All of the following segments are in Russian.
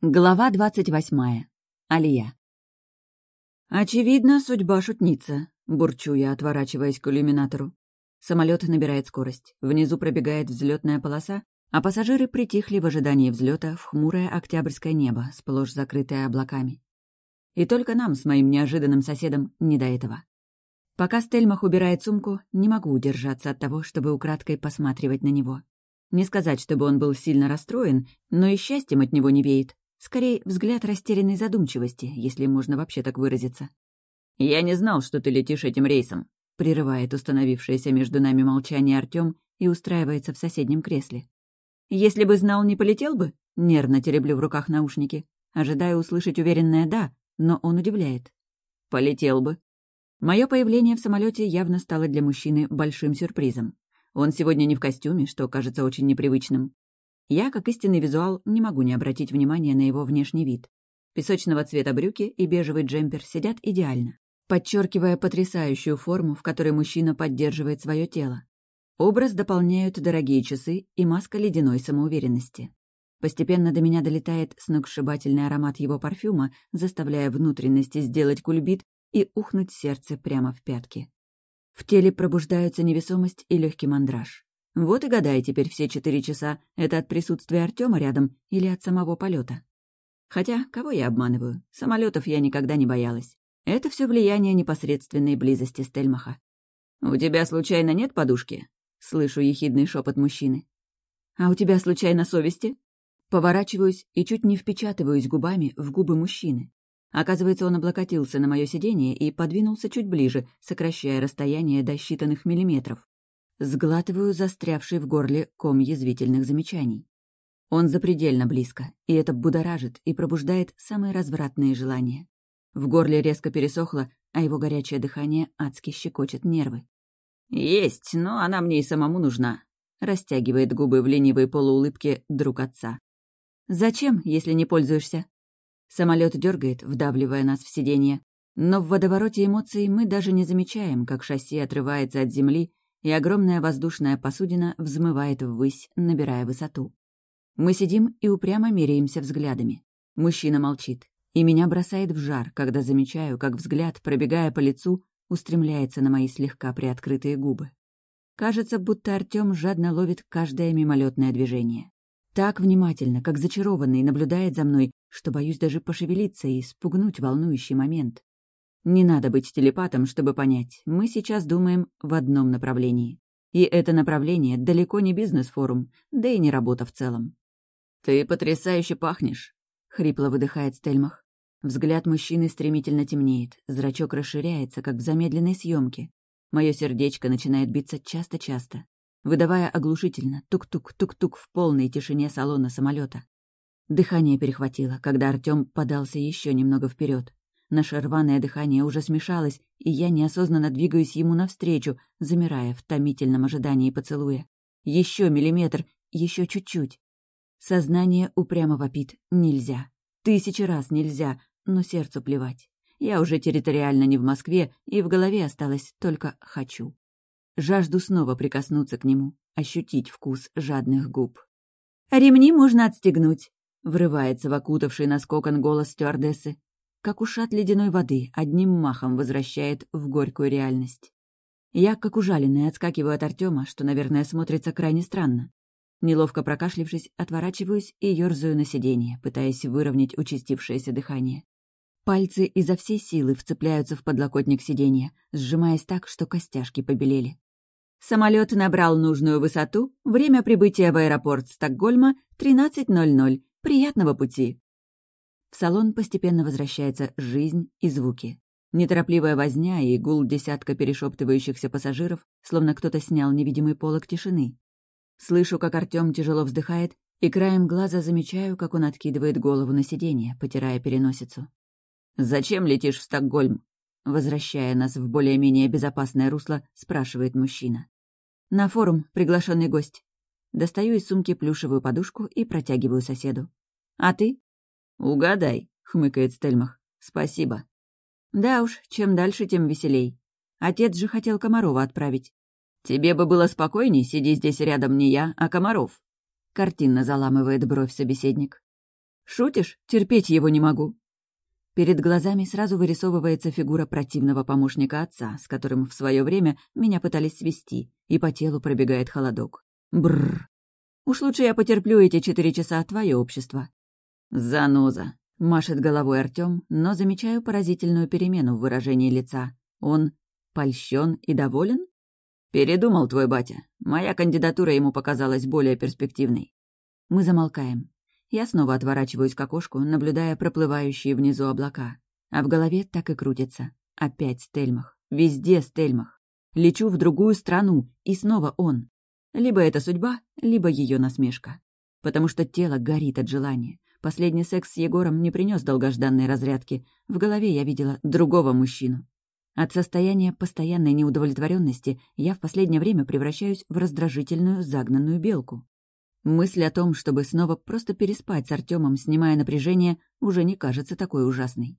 Глава двадцать восьмая. Алия. «Очевидно, судьба шутница», — бурчу я, отворачиваясь к иллюминатору. Самолет набирает скорость. Внизу пробегает взлетная полоса, а пассажиры притихли в ожидании взлета в хмурое октябрьское небо, сплошь закрытое облаками. И только нам с моим неожиданным соседом не до этого. Пока Стельмах убирает сумку, не могу удержаться от того, чтобы украдкой посматривать на него. Не сказать, чтобы он был сильно расстроен, но и счастьем от него не веет. Скорее, взгляд растерянной задумчивости, если можно вообще так выразиться. «Я не знал, что ты летишь этим рейсом», — прерывает установившееся между нами молчание Артём и устраивается в соседнем кресле. «Если бы знал, не полетел бы?» — нервно тереблю в руках наушники. Ожидаю услышать уверенное «да», но он удивляет. «Полетел бы». Мое появление в самолете явно стало для мужчины большим сюрпризом. Он сегодня не в костюме, что кажется очень непривычным. Я, как истинный визуал, не могу не обратить внимания на его внешний вид. Песочного цвета брюки и бежевый джемпер сидят идеально, подчеркивая потрясающую форму, в которой мужчина поддерживает свое тело. Образ дополняют дорогие часы и маска ледяной самоуверенности. Постепенно до меня долетает сногсшибательный аромат его парфюма, заставляя внутренности сделать кульбит и ухнуть сердце прямо в пятки. В теле пробуждаются невесомость и легкий мандраж. Вот и гадай теперь все четыре часа, это от присутствия Артема рядом или от самого полета. Хотя, кого я обманываю? Самолетов я никогда не боялась. Это все влияние непосредственной близости Стельмаха. «У тебя случайно нет подушки?» — слышу ехидный шепот мужчины. «А у тебя случайно совести?» Поворачиваюсь и чуть не впечатываюсь губами в губы мужчины. Оказывается, он облокотился на мое сиденье и подвинулся чуть ближе, сокращая расстояние до считанных миллиметров. Сглатываю застрявший в горле ком язвительных замечаний. Он запредельно близко, и это будоражит и пробуждает самые развратные желания. В горле резко пересохло, а его горячее дыхание адски щекочет нервы. «Есть, но она мне и самому нужна», — растягивает губы в ленивой полуулыбке друг отца. «Зачем, если не пользуешься?» Самолет дергает, вдавливая нас в сиденье. Но в водовороте эмоций мы даже не замечаем, как шасси отрывается от земли и огромная воздушная посудина взмывает ввысь, набирая высоту. Мы сидим и упрямо меряемся взглядами. Мужчина молчит, и меня бросает в жар, когда замечаю, как взгляд, пробегая по лицу, устремляется на мои слегка приоткрытые губы. Кажется, будто Артём жадно ловит каждое мимолетное движение. Так внимательно, как зачарованный, наблюдает за мной, что боюсь даже пошевелиться и спугнуть волнующий момент. Не надо быть телепатом, чтобы понять, мы сейчас думаем в одном направлении. И это направление далеко не бизнес-форум, да и не работа в целом. «Ты потрясающе пахнешь», — хрипло выдыхает Стельмах. Взгляд мужчины стремительно темнеет, зрачок расширяется, как в замедленной съемке. Мое сердечко начинает биться часто-часто, выдавая оглушительно тук-тук, тук-тук в полной тишине салона самолета. Дыхание перехватило, когда Артем подался еще немного вперед. Наше рваное дыхание уже смешалось, и я неосознанно двигаюсь ему навстречу, замирая в томительном ожидании поцелуя. Еще миллиметр, еще чуть-чуть. Сознание упрямо вопит «нельзя». Тысячи раз нельзя, но сердцу плевать. Я уже территориально не в Москве, и в голове осталось только «хочу». Жажду снова прикоснуться к нему, ощутить вкус жадных губ. «Ремни можно отстегнуть», — врывается в окутавший нас голос стюардессы как ушат ледяной воды, одним махом возвращает в горькую реальность. Я, как ужаленная, отскакиваю от Артема, что, наверное, смотрится крайне странно. Неловко прокашлившись, отворачиваюсь и ёрзаю на сиденье, пытаясь выровнять участившееся дыхание. Пальцы изо всей силы вцепляются в подлокотник сиденья, сжимаясь так, что костяшки побелели. Самолет набрал нужную высоту. Время прибытия в аэропорт Стокгольма — 13.00. Приятного пути! В салон постепенно возвращается жизнь и звуки. Неторопливая возня и гул десятка перешептывающихся пассажиров, словно кто-то снял невидимый полог тишины. Слышу, как Артём тяжело вздыхает, и краем глаза замечаю, как он откидывает голову на сиденье, потирая переносицу. «Зачем летишь в Стокгольм?» Возвращая нас в более-менее безопасное русло, спрашивает мужчина. «На форум, приглашенный гость». Достаю из сумки плюшевую подушку и протягиваю соседу. «А ты?» «Угадай», — хмыкает Стельмах. «Спасибо». «Да уж, чем дальше, тем веселей. Отец же хотел Комарова отправить». «Тебе бы было спокойней, сиди здесь рядом не я, а Комаров», — картинно заламывает бровь собеседник. Шутишь? Терпеть его не могу». Перед глазами сразу вырисовывается фигура противного помощника отца, с которым в свое время меня пытались свести, и по телу пробегает холодок. Бррр. Уж лучше я потерплю эти четыре часа твое общество. Заноза. Машет головой Артем, но замечаю поразительную перемену в выражении лица. Он польщен и доволен? Передумал твой батя. Моя кандидатура ему показалась более перспективной. Мы замолкаем. Я снова отворачиваюсь к окошку, наблюдая проплывающие внизу облака. А в голове так и крутится. Опять Стельмах. Везде Стельмах. Лечу в другую страну, и снова он. Либо это судьба, либо ее насмешка. Потому что тело горит от желания. Последний секс с Егором не принес долгожданной разрядки. В голове я видела другого мужчину. От состояния постоянной неудовлетворенности я в последнее время превращаюсь в раздражительную загнанную белку. Мысль о том, чтобы снова просто переспать с Артемом, снимая напряжение, уже не кажется такой ужасной.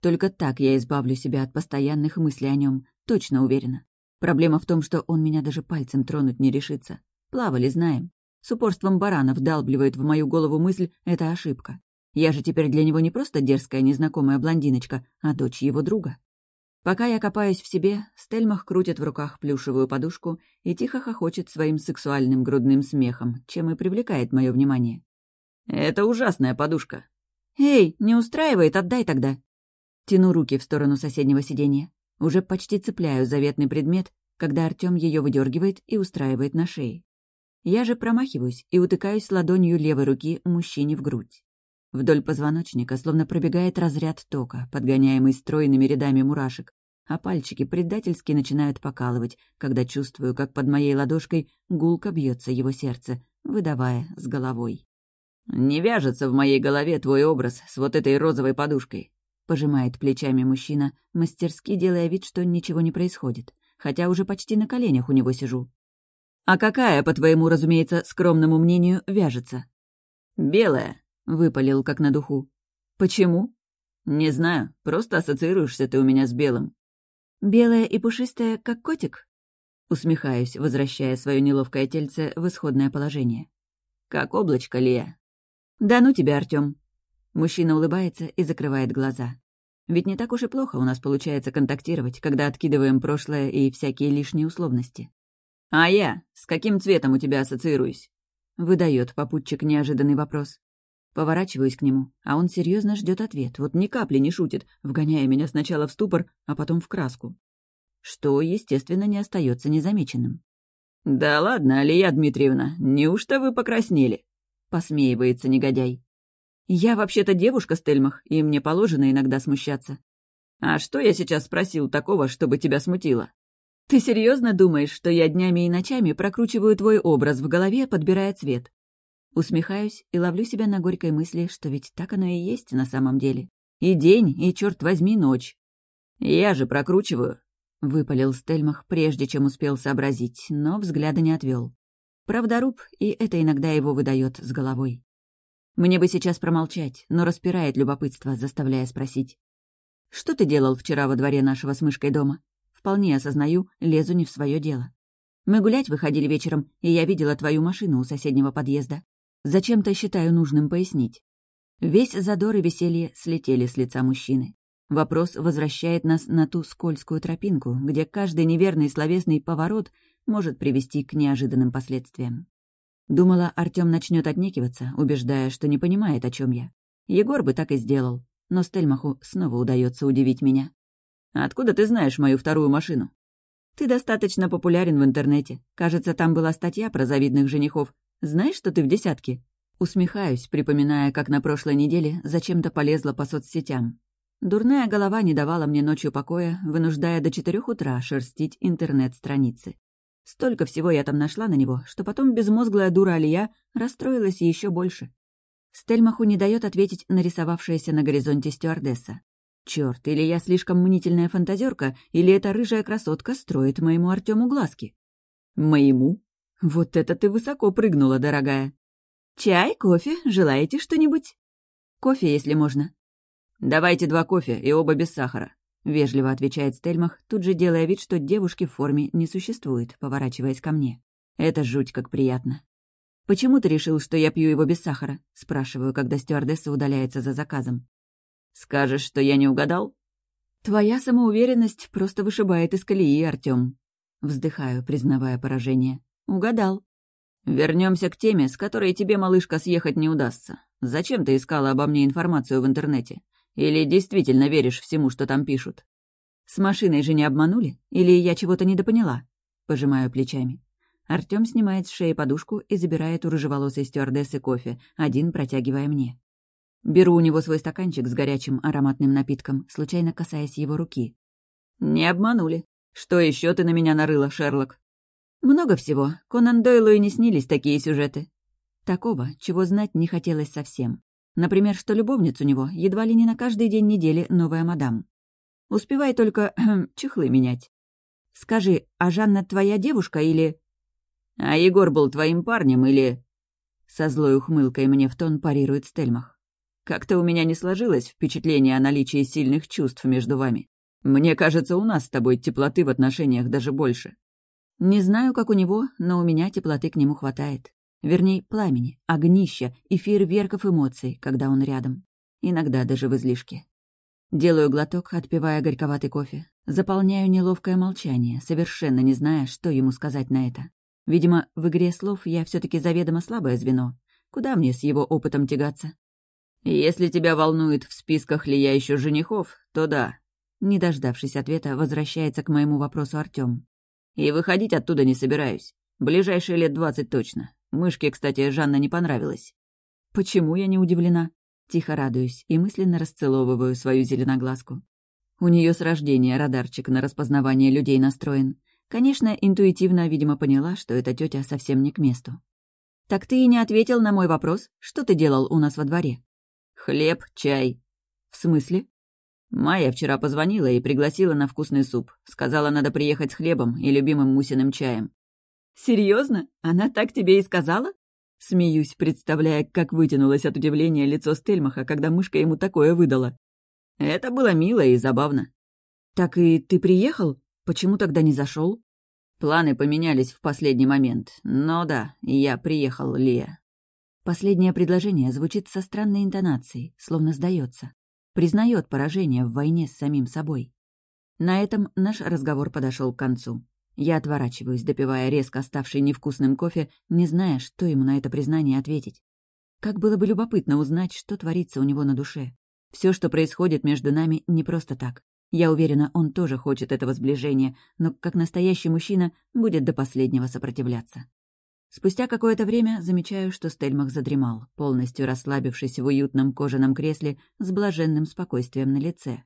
Только так я избавлю себя от постоянных мыслей о нем, точно уверена. Проблема в том, что он меня даже пальцем тронуть не решится. Плавали, знаем. С упорством барана вдалбливает в мою голову мысль «это ошибка». Я же теперь для него не просто дерзкая незнакомая блондиночка, а дочь его друга. Пока я копаюсь в себе, Стельмах крутит в руках плюшевую подушку и тихо хохочет своим сексуальным грудным смехом, чем и привлекает мое внимание. «Это ужасная подушка». «Эй, не устраивает, отдай тогда». Тяну руки в сторону соседнего сиденья. Уже почти цепляю заветный предмет, когда Артем ее выдергивает и устраивает на шее. Я же промахиваюсь и утыкаюсь ладонью левой руки мужчине в грудь. Вдоль позвоночника словно пробегает разряд тока, подгоняемый стройными рядами мурашек, а пальчики предательски начинают покалывать, когда чувствую, как под моей ладошкой гулко бьется его сердце, выдавая с головой. «Не вяжется в моей голове твой образ с вот этой розовой подушкой», — пожимает плечами мужчина, мастерски делая вид, что ничего не происходит, хотя уже почти на коленях у него сижу. «А какая, по твоему, разумеется, скромному мнению, вяжется?» «Белая», — выпалил как на духу. «Почему?» «Не знаю, просто ассоциируешься ты у меня с белым». «Белая и пушистая, как котик?» Усмехаюсь, возвращая свое неловкое тельце в исходное положение. «Как облачко, Лия». «Да ну тебя, Артём». Мужчина улыбается и закрывает глаза. Ведь не так уж и плохо у нас получается контактировать, когда откидываем прошлое и всякие лишние условности. «А я? С каким цветом у тебя ассоциируюсь?» Выдает попутчик неожиданный вопрос. Поворачиваюсь к нему, а он серьезно ждет ответ, вот ни капли не шутит, вгоняя меня сначала в ступор, а потом в краску. Что, естественно, не остается незамеченным. «Да ладно, Алия Дмитриевна, неужто вы покраснели?» — посмеивается негодяй. «Я вообще-то девушка, Стельмах, и мне положено иногда смущаться». «А что я сейчас спросил такого, чтобы тебя смутило?» «Ты серьезно думаешь, что я днями и ночами прокручиваю твой образ в голове, подбирая цвет? Усмехаюсь и ловлю себя на горькой мысли, что ведь так оно и есть на самом деле. И день, и, черт возьми, ночь. «Я же прокручиваю», — выпалил Стельмах, прежде чем успел сообразить, но взгляда не отвел. Правдоруб, и это иногда его выдает с головой. Мне бы сейчас промолчать, но распирает любопытство, заставляя спросить. «Что ты делал вчера во дворе нашего с мышкой дома?» Вполне осознаю, лезу не в свое дело. Мы гулять выходили вечером, и я видела твою машину у соседнего подъезда. Зачем-то считаю нужным пояснить. Весь задор и веселье слетели с лица мужчины. Вопрос возвращает нас на ту скользкую тропинку, где каждый неверный словесный поворот может привести к неожиданным последствиям. Думала, Артём начнет отнекиваться, убеждая, что не понимает, о чем я. Егор бы так и сделал, но Стельмаху снова удается удивить меня. «Откуда ты знаешь мою вторую машину?» «Ты достаточно популярен в интернете. Кажется, там была статья про завидных женихов, знаешь, что ты в десятке?» Усмехаюсь, припоминая, как на прошлой неделе зачем-то полезла по соцсетям. Дурная голова не давала мне ночью покоя, вынуждая до четырех утра шерстить интернет-страницы. Столько всего я там нашла на него, что потом безмозглая дура Алия расстроилась еще больше. Стельмаху не дает ответить нарисовавшаяся на горизонте стюардесса. Черт, или я слишком мнительная фантазерка, или эта рыжая красотка строит моему Артему глазки. Моему? «Вот это ты высоко прыгнула, дорогая!» «Чай, кофе, желаете что-нибудь?» «Кофе, если можно». «Давайте два кофе и оба без сахара», — вежливо отвечает Стельмах, тут же делая вид, что девушки в форме не существует, поворачиваясь ко мне. «Это жуть как приятно». «Почему ты решил, что я пью его без сахара?» — спрашиваю, когда стюардесса удаляется за заказом. «Скажешь, что я не угадал?» «Твоя самоуверенность просто вышибает из колеи, Артём». Вздыхаю, признавая поражение. «Угадал». Вернемся к теме, с которой тебе, малышка, съехать не удастся. Зачем ты искала обо мне информацию в интернете? Или действительно веришь всему, что там пишут? С машиной же не обманули? Или я чего-то недопоняла? Пожимаю плечами. Артём снимает с шеи подушку и забирает у рыжеволосой стюардессы кофе, один протягивая мне. Беру у него свой стаканчик с горячим ароматным напитком, случайно касаясь его руки. «Не обманули. Что еще ты на меня нарыла, Шерлок?» «Много всего. Конан Дойлу и не снились такие сюжеты. Такого, чего знать не хотелось совсем. Например, что любовниц у него едва ли не на каждый день недели новая мадам. Успевай только чехлы менять. Скажи, а Жанна твоя девушка или...» «А Егор был твоим парнем или...» Со злой ухмылкой мне в тон парирует Стельмах. «Как-то у меня не сложилось впечатление о наличии сильных чувств между вами. Мне кажется, у нас с тобой теплоты в отношениях даже больше». Не знаю, как у него, но у меня теплоты к нему хватает. Вернее, пламени, огнища и фейерверков эмоций, когда он рядом. Иногда даже в излишке. Делаю глоток, отпивая горьковатый кофе. Заполняю неловкое молчание, совершенно не зная, что ему сказать на это. Видимо, в игре слов я все таки заведомо слабое звено. Куда мне с его опытом тягаться? «Если тебя волнует, в списках ли я еще женихов, то да». Не дождавшись ответа, возвращается к моему вопросу Артём. «И выходить оттуда не собираюсь. Ближайшие лет двадцать точно. Мышке, кстати, Жанна не понравилась. Почему я не удивлена? Тихо радуюсь и мысленно расцеловываю свою зеленоглазку. У нее с рождения радарчик на распознавание людей настроен. Конечно, интуитивно, видимо, поняла, что эта тетя совсем не к месту. «Так ты и не ответил на мой вопрос. Что ты делал у нас во дворе?» «Хлеб, чай». «В смысле?» Майя вчера позвонила и пригласила на вкусный суп. Сказала, надо приехать с хлебом и любимым Мусиным чаем. Серьезно? Она так тебе и сказала?» Смеюсь, представляя, как вытянулось от удивления лицо Стельмаха, когда мышка ему такое выдала. Это было мило и забавно. «Так и ты приехал? Почему тогда не зашел? Планы поменялись в последний момент. Но да, я приехал, Лия. Последнее предложение звучит со странной интонацией, словно сдается. Признает поражение в войне с самим собой. На этом наш разговор подошел к концу. Я отворачиваюсь, допивая резко ставший невкусным кофе, не зная, что ему на это признание ответить. Как было бы любопытно узнать, что творится у него на душе. Все, что происходит между нами, не просто так. Я уверена, он тоже хочет этого сближения, но, как настоящий мужчина, будет до последнего сопротивляться. Спустя какое-то время замечаю, что Стельмах задремал, полностью расслабившись в уютном кожаном кресле с блаженным спокойствием на лице.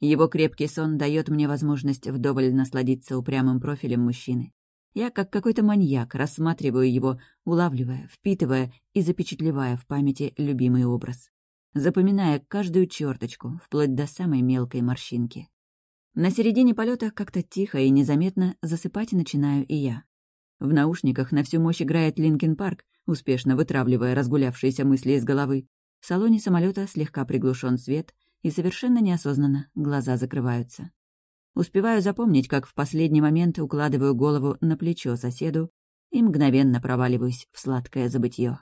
Его крепкий сон дает мне возможность вдоволь насладиться упрямым профилем мужчины. Я, как какой-то маньяк, рассматриваю его, улавливая, впитывая и запечатлевая в памяти любимый образ. Запоминая каждую черточку, вплоть до самой мелкой морщинки. На середине полета как-то тихо и незаметно засыпать начинаю и я. В наушниках на всю мощь играет Linkin Park, успешно вытравливая разгулявшиеся мысли из головы. В салоне самолета слегка приглушен свет — и совершенно неосознанно глаза закрываются. Успеваю запомнить, как в последний момент укладываю голову на плечо соседу и мгновенно проваливаюсь в сладкое забытье.